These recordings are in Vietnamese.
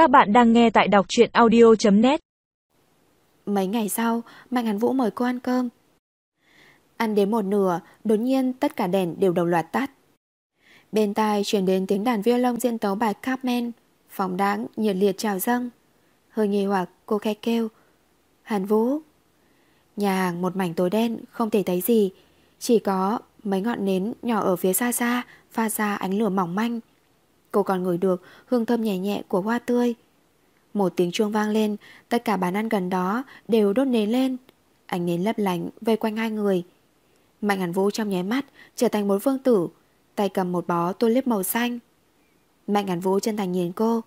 Các bạn đang nghe tại đọc truyện audio.net Mấy ngày sau, Mạnh Hàn Vũ mời cô ăn cơm. Ăn đến một nửa, đột nhiên tất cả đèn đều đồng loạt tắt. Bên tai truyền đến tiếng đàn violon diễn tấu bài Carmen, phóng đáng, nhiệt liệt trào dâng. Hơi nghi hoặc, cô khẽ kêu. Hàn Vũ. Nhà hàng một mảnh tối đen, không thể thấy gì. Chỉ có mấy ngọn nến nhỏ ở phía xa xa, pha ra ánh lửa mỏng manh. Cô còn ngửi được hương thơm nhẹ nhẹ của hoa tươi. Một tiếng chuông vang lên, tất cả bàn ăn gần đó đều đốt nến lên. Ánh nến lấp lánh vây quanh hai người. Mạnh Hàn Vũ trong nháy mắt trở thành một vương tử, tay cầm một bó tulip màu xanh. Mạnh Hàn Vũ chân thành nhìn cô.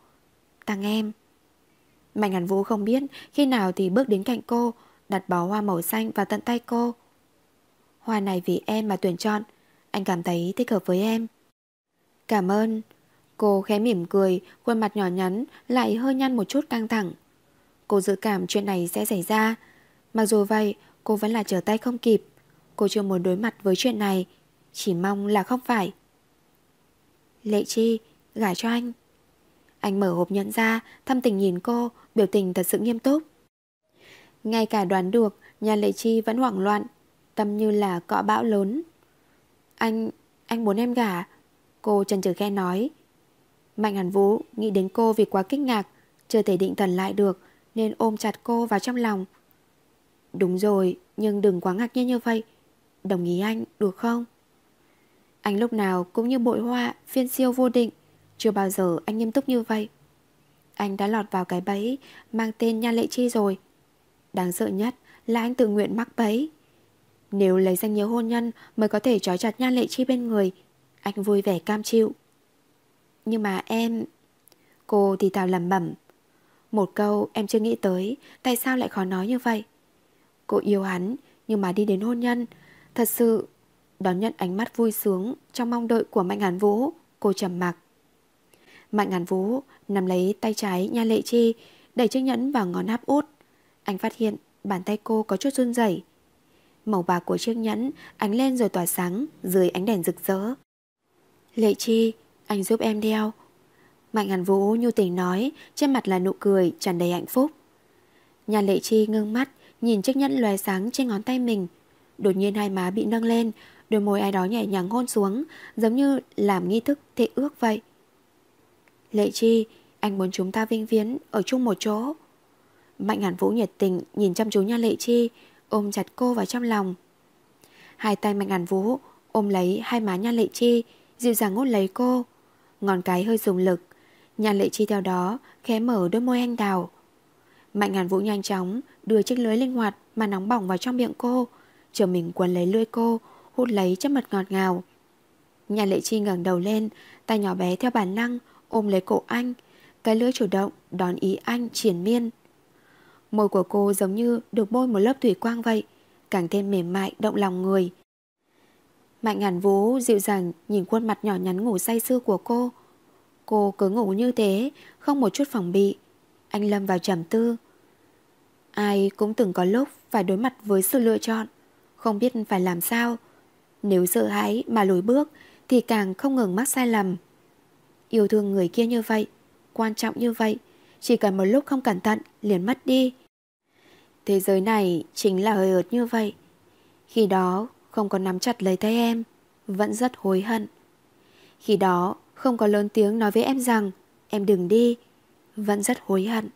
Tặng em. Mạnh Hàn Vũ không biết khi nào thì bước đến cạnh cô, đặt bó hoa màu xanh vào tận tay cô. Hoa này vì em mà tuyển chọn, anh cảm thấy thích hợp với em. Cảm ơn. Cô khẽ mỉm cười, khuôn mặt nhỏ nhắn lại hơi nhăn một chút căng thẳng. Cô dự cảm chuyện này sẽ xảy ra. Mặc dù vậy, cô vẫn là trở tay không kịp. Cô chưa muốn đối mặt với chuyện này, chỉ mong là không phải. Lệ Chi, gả cho anh. Anh mở hộp nhận ra, thăm tình nhìn cô, biểu tình thật sự nghiêm túc. Ngay cả đoán được, nhà Lệ Chi vẫn hoảng loạn, tâm như là cọ bão lớn. Anh, anh muốn em gả. Cô chần chừ khe nói. Mạnh hàn vũ nghĩ đến cô vì quá kinh ngạc, chưa thể định thần lại được, nên ôm chặt cô vào trong lòng. Đúng rồi, nhưng đừng quá ngạc nhiên như vậy. Đồng ý anh, được không? Anh lúc nào cũng như bội hoa, phiên siêu vô định. Chưa bao giờ anh nghiêm túc như vậy. Anh đã lọt vào cái bẫy mang tên Nha Lệ Chi rồi. Đáng sợ nhất là anh tự nguyện mắc bẫy. Nếu lấy danh nghĩa hôn nhân mới có thể trói chặt Nha Lệ Chi bên người, anh vui vẻ cam chịu. Nhưng mà em... Cô thì thào lầm bẩm. Một câu em chưa nghĩ tới Tại sao lại khó nói như vậy? Cô yêu hắn Nhưng mà đi đến hôn nhân. Thật sự Đón nhận ánh mắt vui sướng Trong mong đợi của Mạnh Hàn Vũ Cô trầm mặc. Mạnh Hàn Vũ nắm lấy tay trái Nha Lệ Chi Đẩy chiếc nhẫn vào ngón áp út. Anh phát hiện bàn tay cô có chút run rẩy. Màu bạc của chiếc nhẫn ánh lên rồi tỏa sáng dưới ánh đèn rực rỡ. Lệ Chi, anh giúp em đeo Mạnh Hàn Vũ nhu tình nói, Trên mặt là nụ cười, tràn đầy hạnh phúc. Nhà lệ chi ngưng mắt, Nhìn chiếc nhẫn lóe sáng trên ngón tay mình. Đột nhiên hai má bị nâng lên, Đôi môi ai đó nhẹ nhàng hôn xuống, Giống như làm nghi thức thệ ước vậy. Lệ chi, Anh muốn chúng ta vinh viễn ở chung một chỗ. Mạnh Hàn Vũ nhiệt tình Nhìn chăm chú nha lệ chi, Ôm chặt cô vào trong lòng. Hai tay Mạnh Hàn Vũ ôm lấy hai má nha lệ chi, Dịu dàng ngốt lấy cô. Ngón cái hơi dùng lực. Nhan lệ chi theo đó, khẽ mở đôi môi anh đào. Mạnh ngàn vũ nhanh chóng Đưa chiếc lưới linh hoạt mà nóng bỏng vào trong miệng cô, Chờ mình quấn lấy lưỡi cô, Hút lấy chất mật ngọt ngào. Nhan lệ chi ngẩng đầu lên, Tay nhỏ bé theo bản năng ôm lấy cổ anh. Cái lưỡi chủ động đón ý anh triển miên. Môi của cô giống như được bôi một lớp thủy quang vậy, Càng thêm mềm mại, động lòng người. Mạnh ngàn vũ dịu dàng nhìn khuôn mặt nhỏ nhắn ngủ say sưa của cô. Cô cứ ngủ như thế, không một chút phòng bị. Anh lâm vào trầm tư. Ai cũng từng có lúc phải đối mặt với sự lựa chọn, không biết phải làm sao. Nếu sợ hãi mà lùi bước thì càng không ngừng mắc sai lầm. Yêu thương người kia như vậy, quan trọng như vậy, chỉ cần một lúc không cẩn thận liền mất đi. Thế giới này chính là hơi ớt như vậy. Khi đó không có nắm chặt lấy tay em, vẫn rất hối hận. Khi đó không có lớn tiếng nói với em rằng em đừng đi, vẫn rất hối hận.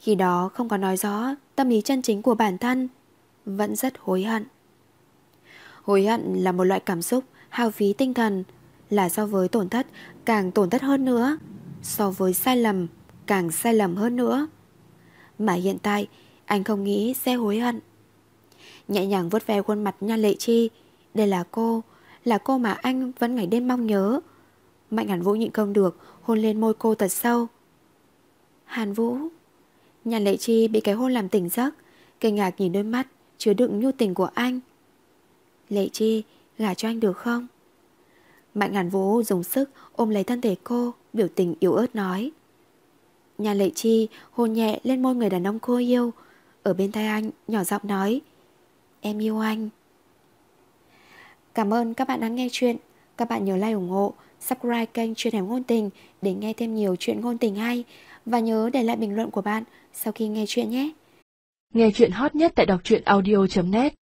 Khi đó không có nói rõ tâm lý chân chính của bản thân, vẫn rất hối hận. Hối hận là một loại cảm xúc hao phí tinh thần, là so với tổn thất càng tổn thất hơn nữa, so với sai lầm càng sai lầm hơn nữa. Mà hiện tại anh không nghĩ sẽ hối hận. Nhẹ nhàng vuốt ve khuôn mặt nha lệ chi. Đây là cô Là cô mà anh vẫn ngày đêm mong nhớ. Mạnh Hàn Vũ nhịn không được, Hôn lên môi cô thật sâu. Hàn Vũ Nhà lệ chi bị cái hôn làm tỉnh giấc, Kinh ngạc nhìn đôi mắt Chứa đựng nhu tình của anh. Lệ chi, gả cho anh được không? Mạnh Hàn Vũ dùng sức ôm lấy thân thể cô, Biểu tình yếu ớt nói. Nhà lệ chi hôn nhẹ lên môi người đàn ông cô yêu. Ở bên tay anh, nhỏ giọng nói Em yêu anh. Cảm ơn các bạn đã nghe chuyện. Các bạn nhớ like, ủng hộ, Subscribe kênh Chuyện Hẻm Ngôn Tình Để nghe thêm nhiều chuyện ngôn tình hay. Và nhớ để lại bình luận của bạn sau khi nghe chuyện nhé. Nghe chuyện hot nhất tại đọc truyện audio.net